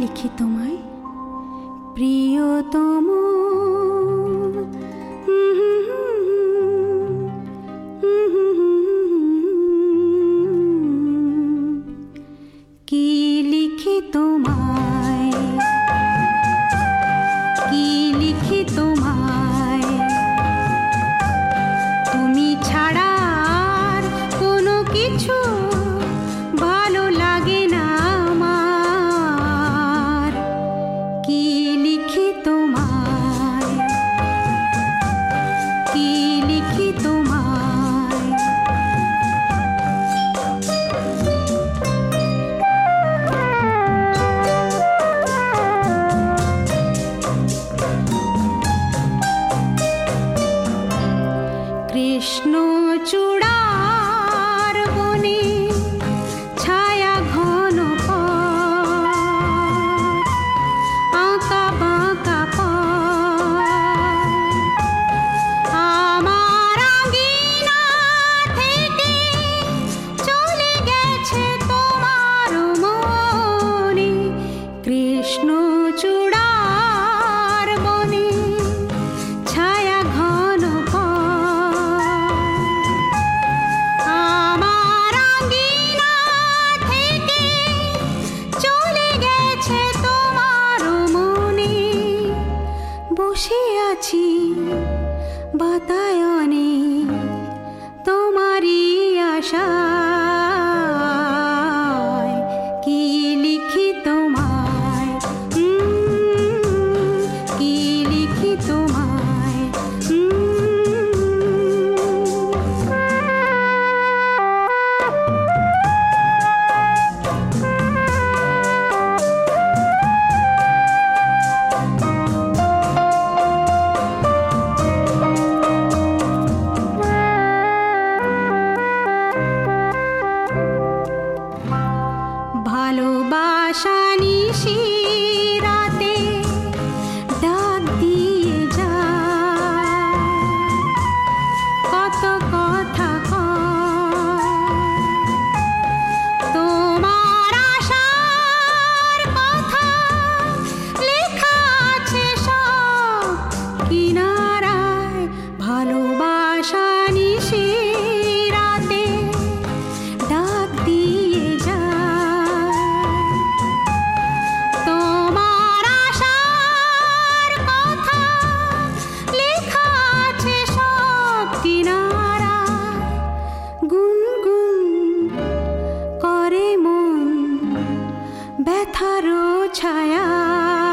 লিখি তোমায়। প্রিয়তম विष्णुचू আছি বাতায়নে তোমারই আশা। ভালোবাসা নিশি। छाया।